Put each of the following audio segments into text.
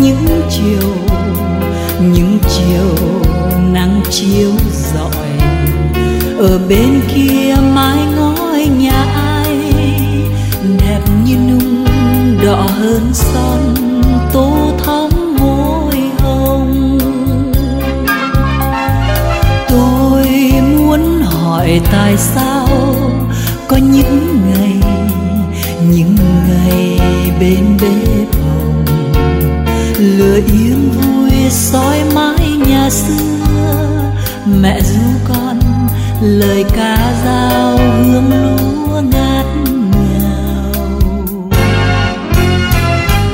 những chiều những chiều nắng chiếu rọi. Ở bên kia mái ngói nhà ai, đẹp như nung đỏ hơn son tô thắm môi hồng. Tôi muốn hỏi tại sao soi mãi nhà xưa. Mẹ ru con, lời ca dao hương lúa ngát ngào.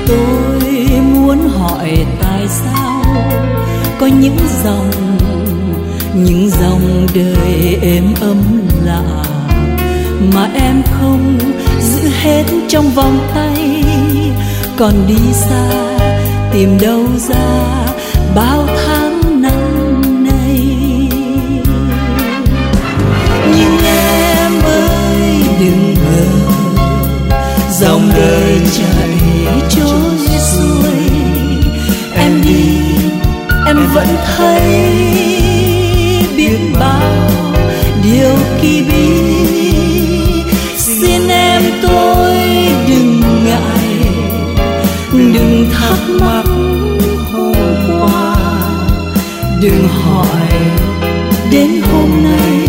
Tôi muốn hỏi tại sao có những dòng những dòng đời êm ấm lạ mà em không giữ hết trong vòng tay. Còn đi xa tìm đâu ra bao tháng năm nay. Nhưng em ơi, đừng ngờ dòng đời chạy trôi xuôi. Em đi, em vẫn thấy biết bao điều kỳ bí. Xin em tôi đừng ngại, đừng thắc mắc hỏi đến hôm nay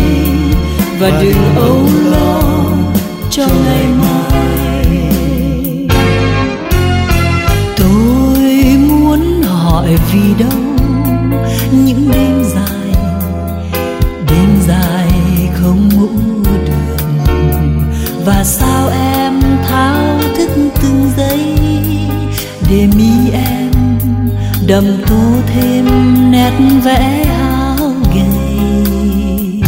và đừng âu lo cho ngày mai. Tôi muốn hỏi vì đâu những đêm dài đêm dài không ngủ được. Và sao em thao thức từng giây để mình đậm tô thêm nét vẽ hao gầy.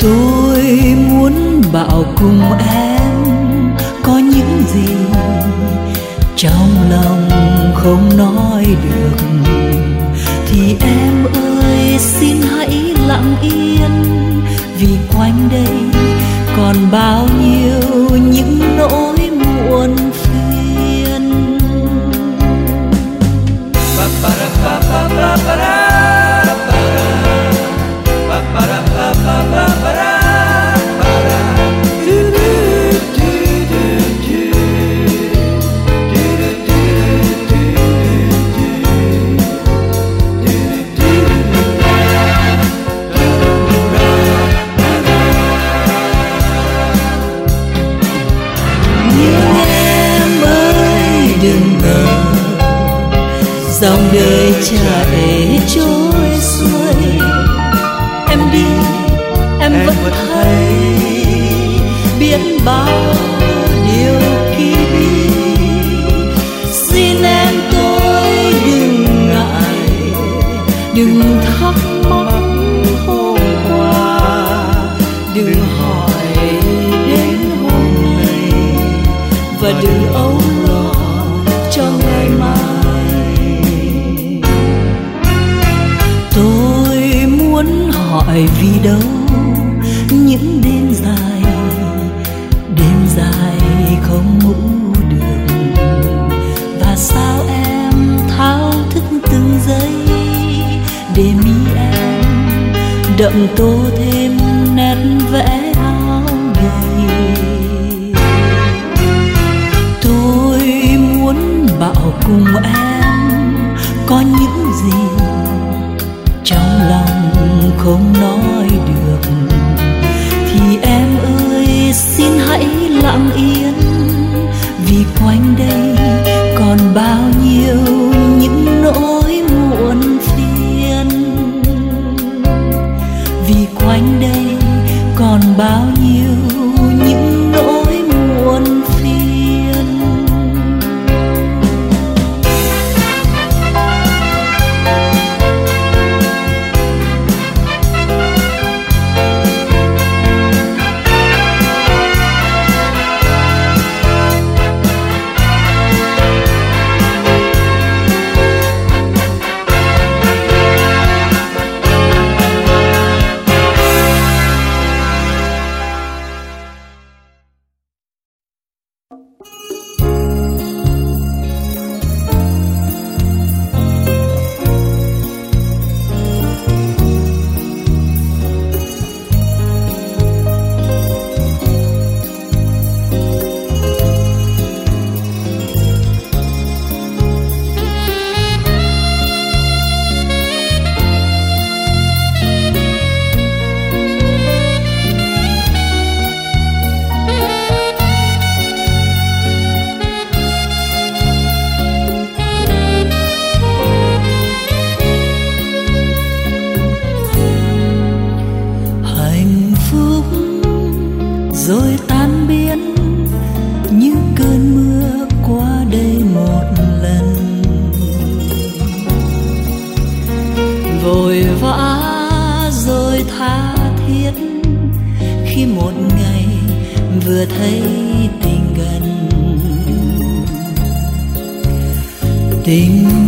Tôi muốn bảo cùng em có những gì trong lòng không nói được. Thì em ơi, xin hãy lặng yên, vì quanh đây còn bao nhiêu dòng đời chạy trôi xuôi. Em đi em vẫn thấy biết bao điều kỳ bí. Xin em tôi đừng ngại đừng thắc mắc hôm qua. Đừng hỏi đến hôm nay và đừng âu phải vì đâu những đêm dài đêm dài không ngủ được. Và sao em thao thức từng giây để mi em đậm tô thêm nét vẽ áo gầy tôi muốn bảo cùng em không nói được. Thì em ơi, xin hãy lặng yên, vì quanh đây còn bao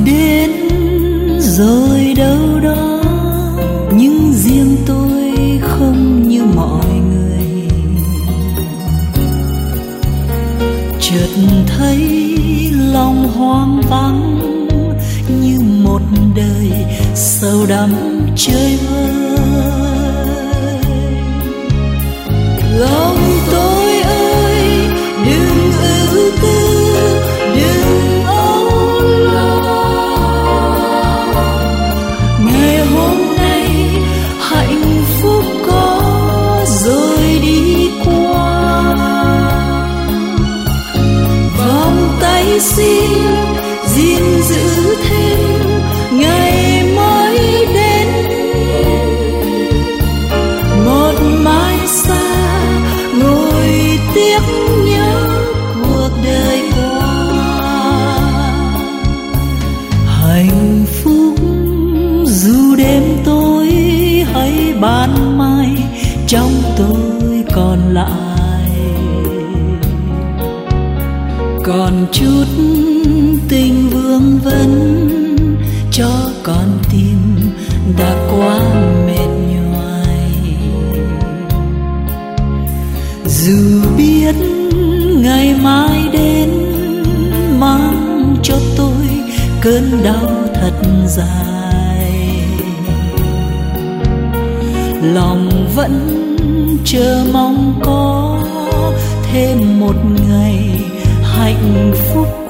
đến rồi đâu đó, nhưng riêng tôi không như mọi người. Chợt thấy lòng hoang vắng như một đời sâu đắm chơi vơi. lại. Còn chút tình vương vấn cho con tim đã quá mệt nhoài. Dù biết ngày mai đến, mang cho tôi cơn đau thật dài. Lòng vẫn chờ mong có thêm một ngày hạnh phúc.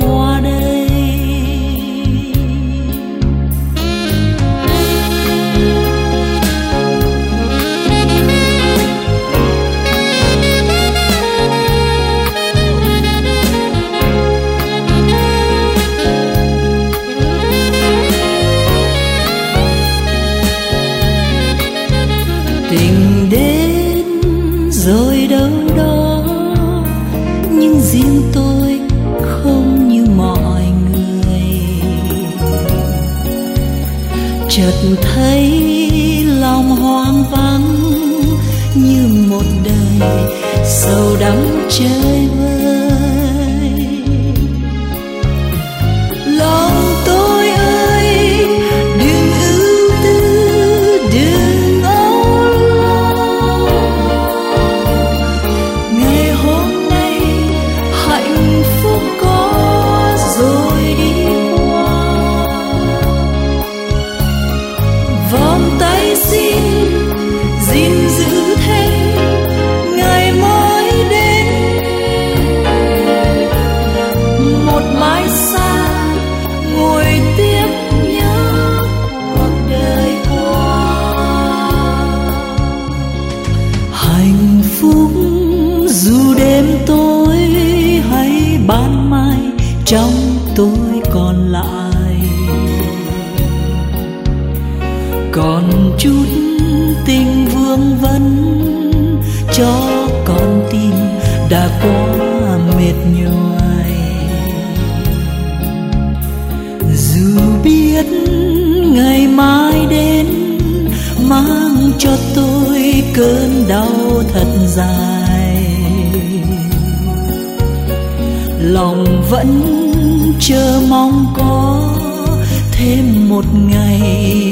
chợt thấy lòng hoang vắng như một đời sâu đắm chơi chờ mong có thêm một ngày.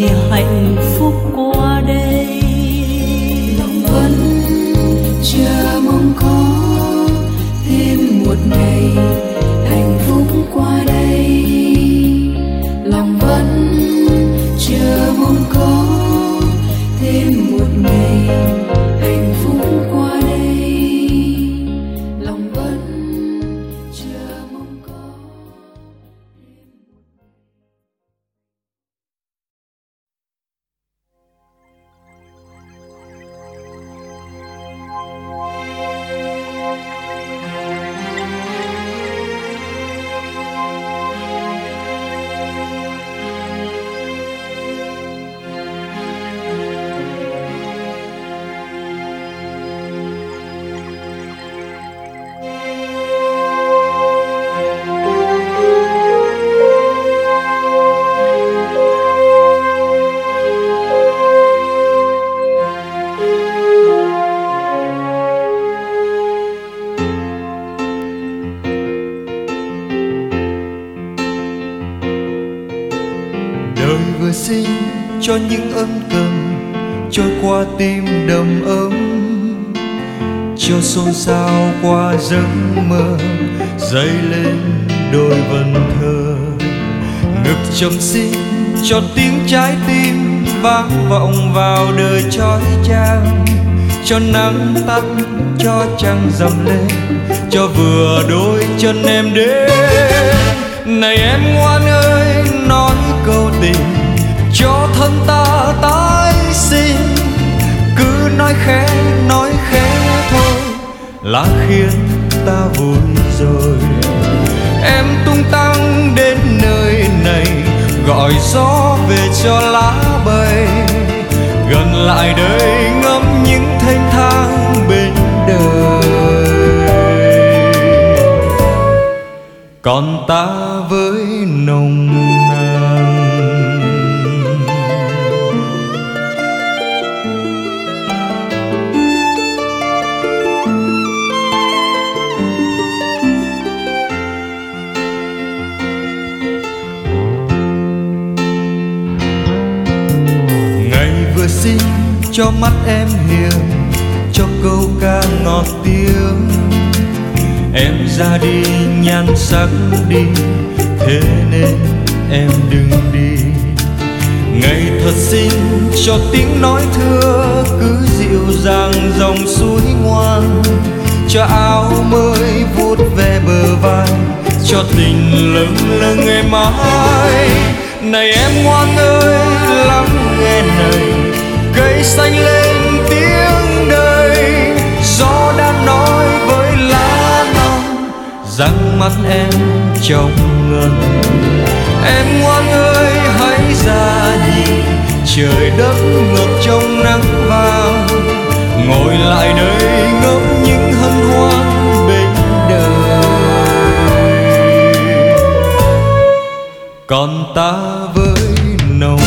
Những ân cần trôi qua tim đầm ấm, cho xôn xao qua giấc mơ dấy lên đôi vần thơ. Ngực trầm xin cho tiếng trái tim vang vọng vào đời trói trang, cho nắng tắt, cho trăng dầm lên, cho vừa đôi chân em đến. Này em ngoan ơi, nói câu tình cho thân ta tái sinh. Cứ nói khẽ nói khẽ thôi, là khiến ta vui rồi. Em tung tăng đến nơi này, gọi gió về cho lá bay. Gần lại đây ngắm những thanh thang bên đời. Còn ta với nồng cho mắt em hiền, cho câu ca ngọt tiếng. Em ra đi, nhan sắc đi, thế nên em đừng đi. Ngày thật xinh cho tiếng nói thưa, cứ dịu dàng dòng suối ngoan. Cho áo mới vuốt về bờ vai, cho tình lâng lâng ngày mai. này em ngoan ơi, lắng nghe này cây xanh lên tiếng đời. Gió đã nói với lá non rằng mắt em trong ngân. Em ngoan ơi, hãy ra nhìn trời đất ngập trong nắng vàng. Ngồi lại đây ngắm những hân hoan bên đời. Còn ta với nồng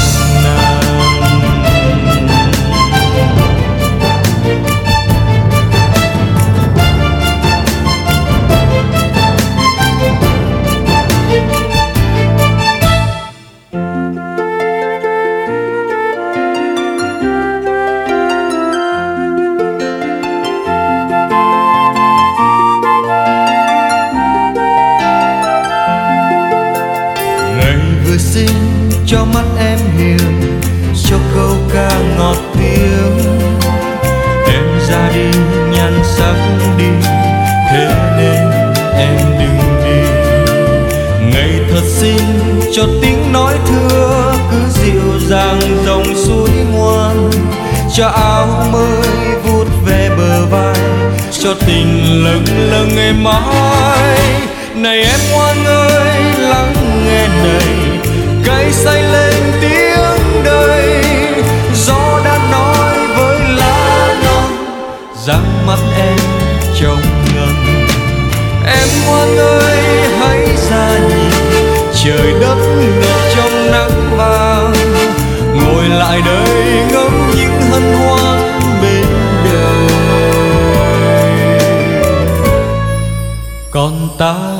cho mắt em hiền, cho câu ca ngọt tiếng. Em ra đi nhan sắc đi, thế nên em đừng đi. Ngày thật xinh cho tiếng nói thưa, cứ dịu dàng dòng suối ngoan. Cho áo mới vút về bờ vai, cho tình lâng lâng ngày mai. này em ngoan ơi, lắng nghe này cây xanh lên tiếng đời, gió đã nói với lá non. Rằng mắt em trông ngần. em ngoan ơi, hãy ra nhìn. Trời đất ngập trong nắng vàng. Ngồi lại đây ngắm những hân hoan bên đời còn ta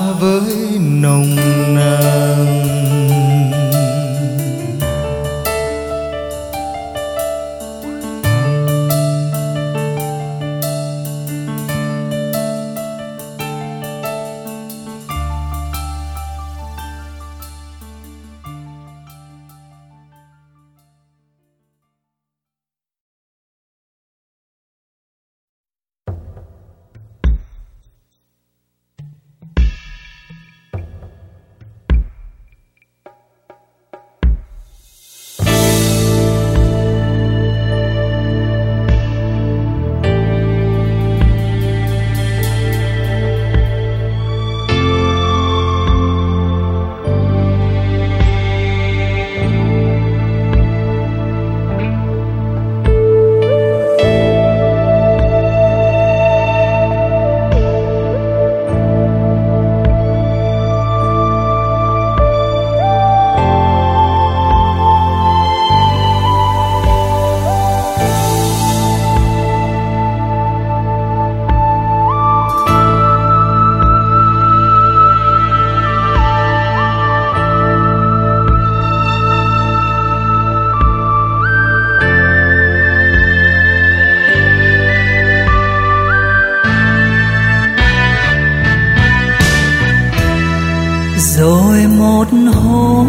một hôm,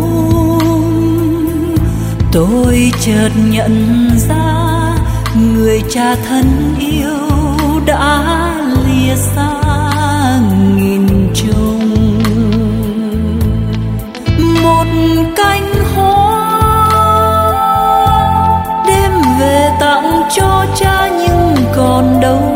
tôi chợt nhận ra người cha thân yêu đã lìa xa nghìn trùng. Một cánh hoa đêm về tặng cho cha nhưng còn đâu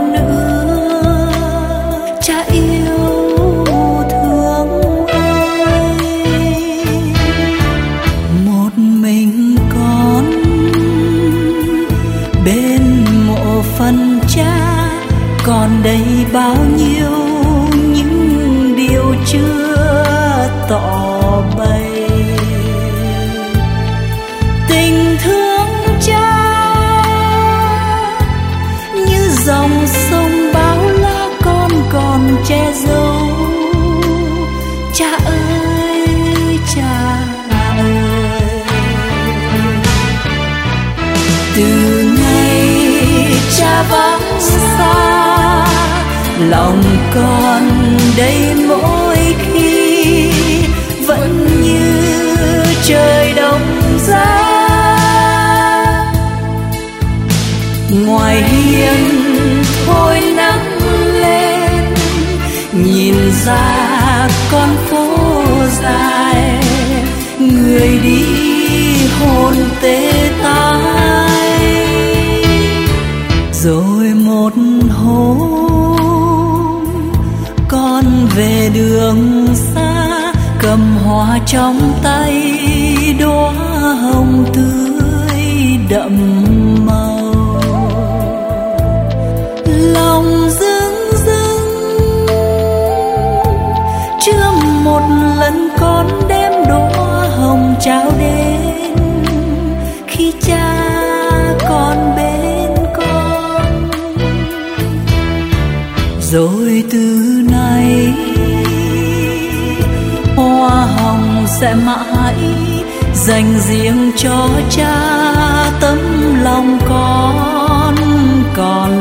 lòng con đây mỗi khi vẫn như trời đông giá. Ngoài hiên thôi nắng lên, nhìn ra con phố dài, người đi hồn tê tái rồi về đường xa, cầm hoa trong tay, đóa hồng tươi đậm màu. Lòng dưng dưng chưa một lần con đem đóa hồng trao đến. Khi cha còn bên con, rồi từ sẽ mãi dành riêng cho cha tấm lòng con còn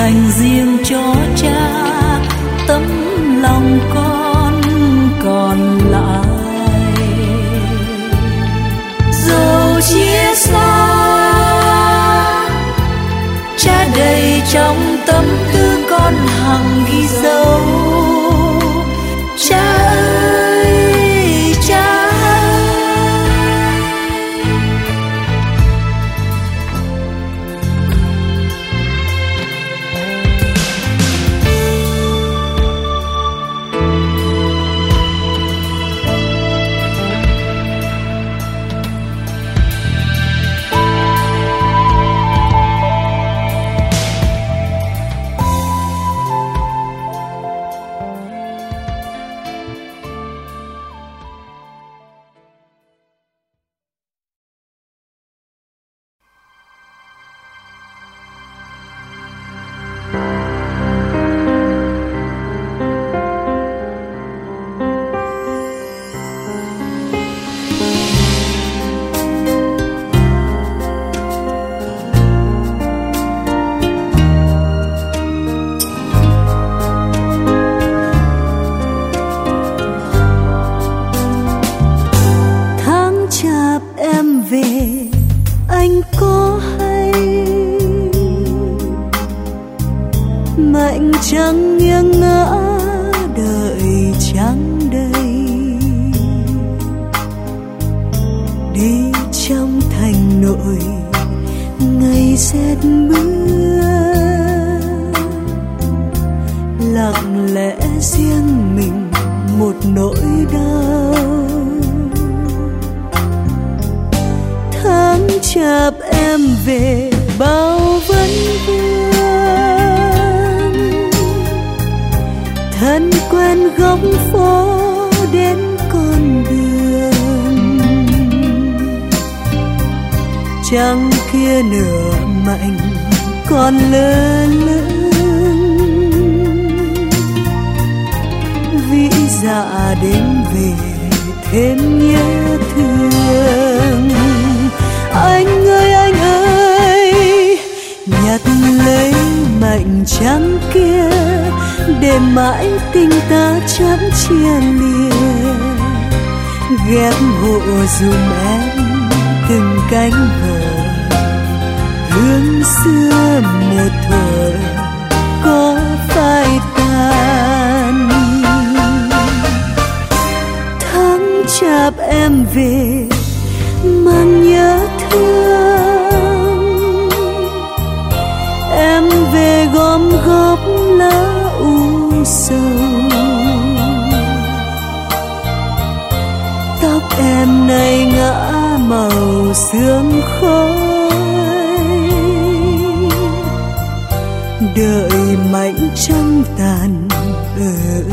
dành riêng cho cha. Tấm lòng con trăng nửa mạnh còn lơ lửng. Vĩ dạ đến về thêm nhớ thương. Anh ơi anh ơi, nhặt lấy mảnh trắng kia để mãi tình ta chẳng chia lìa. Ghép hộ dùm em từng cánh hờ hương xưa một thuở có phai tàn tháng chạp em về mang nhớ thương. Em về gom góp lá u sầu. Tóc em nay ngã màu sương khói. Trăng tàn ở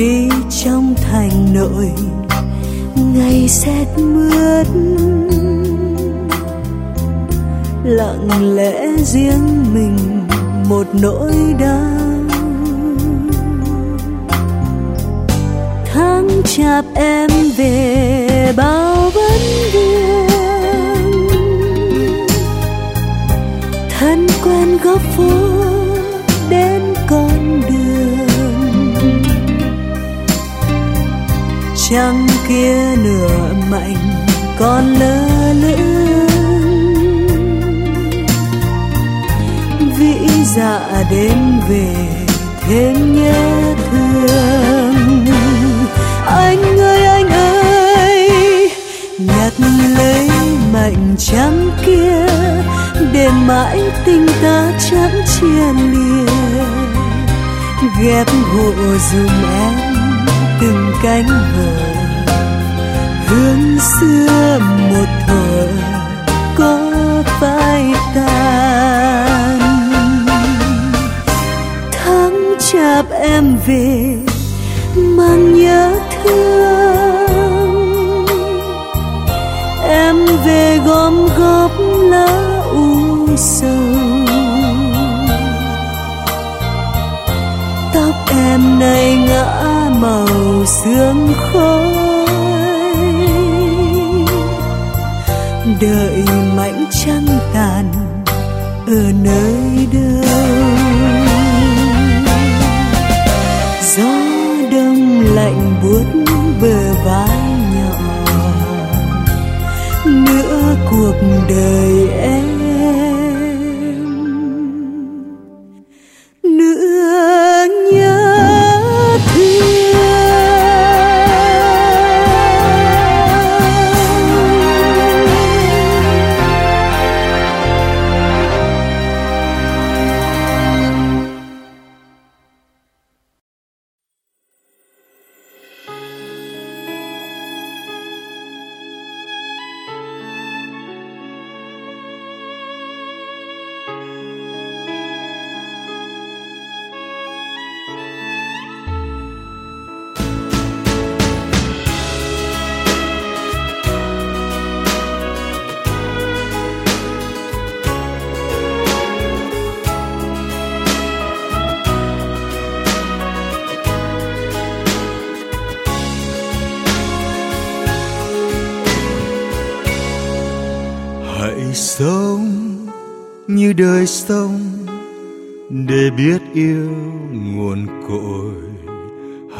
đi trong thành nội. Ngày rét mướt, lặng lẽ riêng mình một nỗi đau. Tháng chạp em về bao kia nửa mạnh còn lơ lửng. Vĩ dạ đêm về thêm nhớ thương. Anh ơi anh ơi, nhặt lấy mạnh trắng kia để mãi tình ta chẳng chia lìa. Ghép hộ dùm em từng cánh hờ hương xưa một thời có phai tàn. Tháng chạp em về, mang nhớ thương. Em về gom góp lá u sầu. Tóc em nay ngã màu sương khói. Đợi mảnh trăng tàn ở nơi đâu gió đông lạnh buốt bờ vai nhỏ, nửa cuộc đời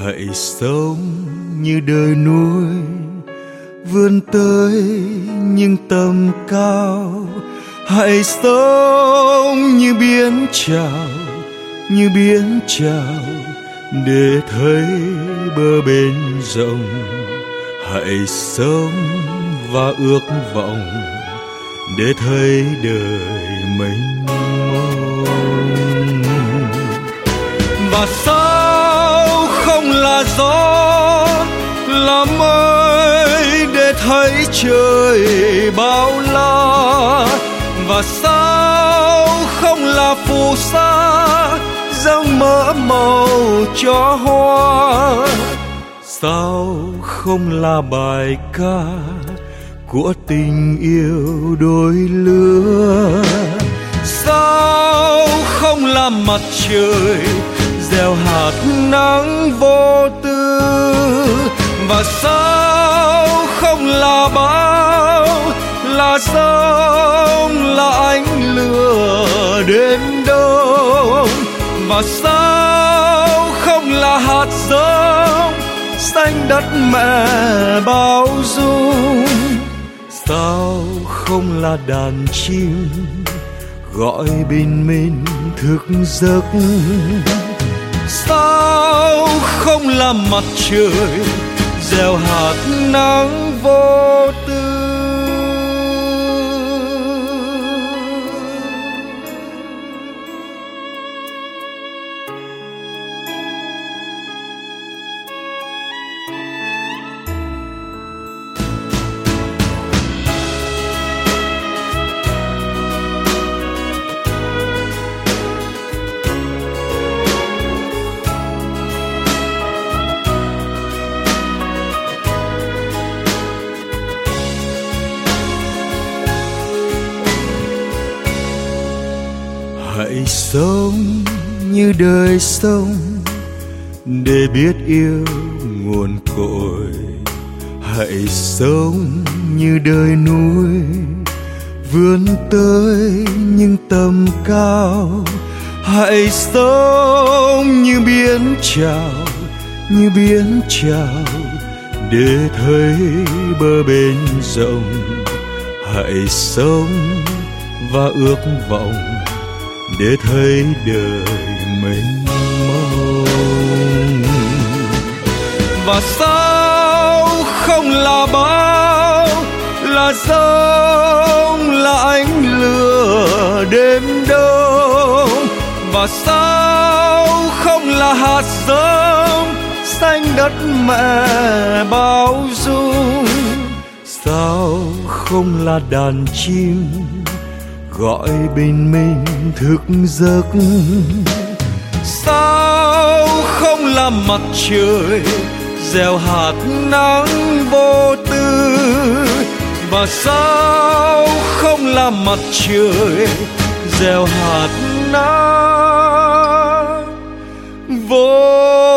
hãy sống như đời núi, vươn tới những tầm cao. Hãy sống như biến trào như biến trào để thấy bờ bên rộng. Hãy sống và ước vọng để thấy đời mình mông. Và sống gió làm mây để thấy trời bao la. Và sao không là phù sa dâng mỡ màu cho hoa? Sao không là bài ca của tình yêu đôi lứa? Sao không là mặt trời theo hạt nắng vô tư. Và sao không là bão là sông là ánh lửa đến đâu? Và sao không là hạt giống xanh đất mẹ bao dung? Sao không là đàn chim gọi bình minh thức giấc? Sao không là mặt trời gieo hạt nắng vô tư hãy sống như đời sông để biết yêu nguồn cội. Hãy sống như đời núi, vươn tới những tầm cao. Hãy sống như biến trào như biến trào để thấy bờ bên rộng. Hãy sống và ước vọng để thấy đời mình mong. Và sao không là bão là sông, là ánh lửa đêm đông? Và sao không là hạt giống xanh đất mẹ bao dung? Sao không là đàn chim gọi bình minh thức giấc. Sao không là mặt trời, gieo hạt nắng vô tư? Và sao không là mặt trời, gieo hạt nắng vô